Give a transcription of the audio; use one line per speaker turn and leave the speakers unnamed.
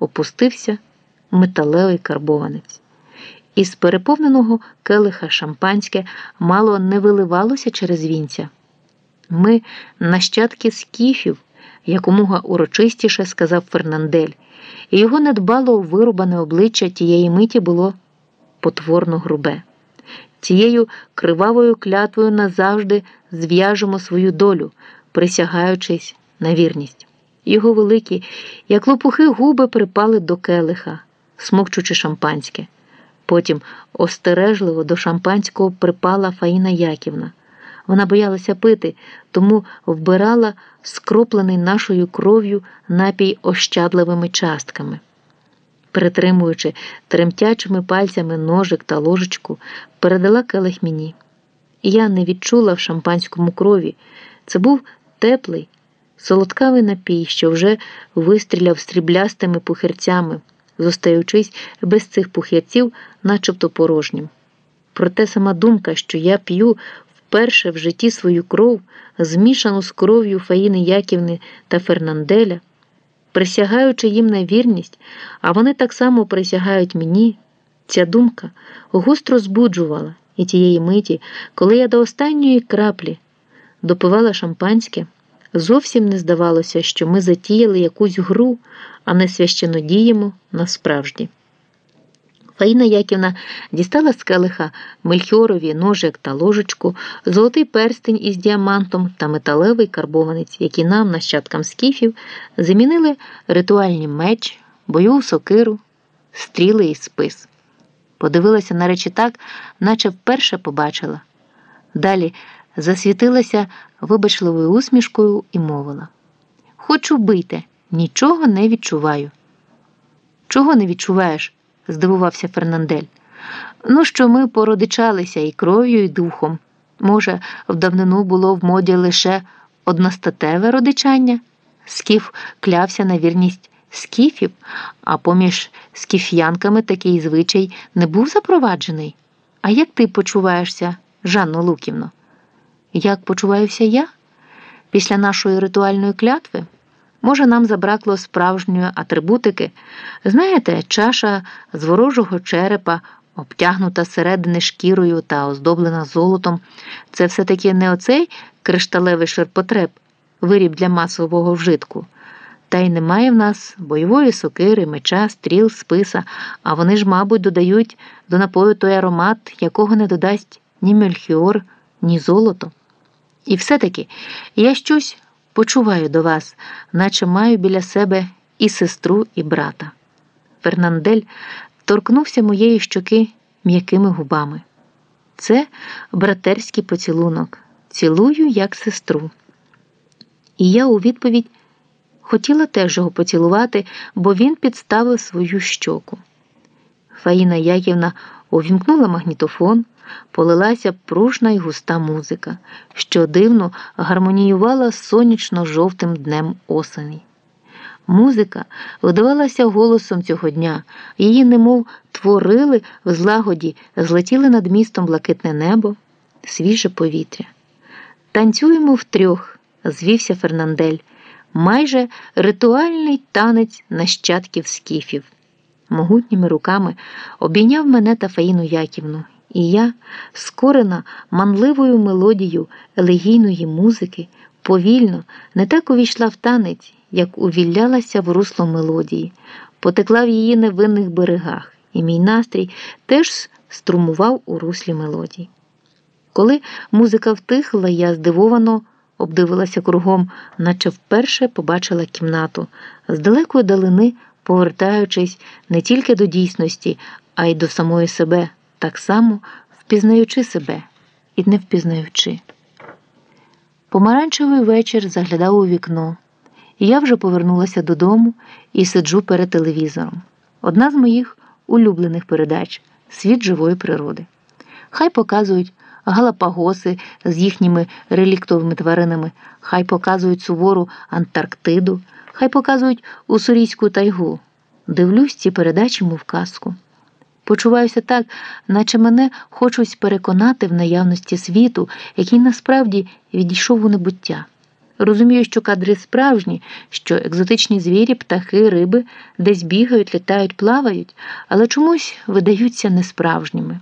опустився металевий карбованець. Із переповненого келиха шампанське мало не виливалося через вінця. Ми нащадки скіфів, якомога урочистіше сказав Фернандель, і його недбало вирубане обличчя тієї миті було потворно грубе. Цією кривавою клятвою назавжди зв'яжемо свою долю, присягаючись на вірність. Його великі, як лопухи губи припали до келиха, смокчучи шампанське. Потім остережливо до шампанського припала Фаїна Яківна. Вона боялася пити, тому вбирала скроплений нашою кров'ю напій ощадливими частками. Перетримуючи тремтячими пальцями ножик та ложечку, передала келих мені. Я не відчула в шампанському крові. Це був теплий, солодкавий напій, що вже вистріляв стріблястими пухирцями, зостаючись без цих пухирців, начебто порожнім. Проте сама думка, що я п'ю вперше в житті свою кров, змішану з кров'ю Фаїни Яківни та Фернанделя, присягаючи їм на вірність, а вони так само присягають мені, ця думка густро збуджувала і тієї миті, коли я до останньої краплі допивала шампанське, зовсім не здавалося, що ми затіяли якусь гру, а не священно діємо насправді. Фаїна Яківна дістала з келиха мельхіорові ножик та ложечку, золотий перстень із діамантом та металевий карбованець, які нам, нащадкам скіфів, замінили ритуальні меч, бойову сокиру, стріли і спис. Подивилася на речі так, наче вперше побачила. Далі засвітилася вибачливою усмішкою і мовила: Хочу бити, нічого не відчуваю. Чого не відчуваєш? здивувався Фернандель. Ну, що ми породичалися і кров'ю, і духом. Може, в давнину було в моді лише одностатеве родичання? Скіф клявся на вірність скіфів, а поміж скіф'янками такий звичай не був запроваджений. А як ти почуваєшся, Жанно Луківно? Як почуваюся я? Після нашої ритуальної клятви? Може, нам забракло справжньої атрибутики. Знаєте, чаша з ворожого черепа, обтягнута зсередини шкірою та оздоблена золотом, це все-таки не оцей кришталевий ширпотреб, виріб для масового вжитку. Та й немає в нас бойової сокири, меча, стріл, списа, а вони ж, мабуть, додають до напою той аромат, якого не додасть ні мельхіор, ні золото. І все-таки я щось почуваю до вас, наче маю біля себе і сестру, і брата. Фернандель торкнувся моєї щоки м'якими губами. Це братерський поцілунок. Цілую як сестру. І я у відповідь хотіла теж його поцілувати, бо він підставив свою щоку. Фаїна Яківна увімкнула магнітофон полилася пружна й густа музика, що дивно гармоніювала сонячно-жовтим днем осені. Музика видавалася голосом цього дня, її немов творили в злагоді, злетіли над містом блакитне небо, свіже повітря. Танцюємо втрьох, звівся Фернандель, майже ритуальний танець нащадків скіфів. Могутніми руками обійняв мене та Фаїну Яківну і я, скорена манливою мелодією елегійної музики, повільно не так увійшла в танець, як увіллялася в русло мелодії, потекла в її невинних берегах, і мій настрій теж струмував у руслі мелодії. Коли музика втихла, я здивовано обдивилася кругом, наче вперше побачила кімнату, з далекої далини повертаючись не тільки до дійсності, а й до самої себе так само впізнаючи себе і не впізнаючи. Помаранчевий вечір заглядав у вікно, я вже повернулася додому і сиджу перед телевізором. Одна з моїх улюблених передач світ живої природи. Хай показують галапагоси з їхніми реліктовими тваринами, хай показують сувору Антарктиду, хай показують Уссурійську тайгу. Дивлюсь ці передачі, мов казку. Почуваюся так, наче мене хочуть переконати в наявності світу, який насправді відійшов у небуття. Розумію, що кадри справжні, що екзотичні звірі, птахи, риби десь бігають, літають, плавають, але чомусь видаються несправжніми.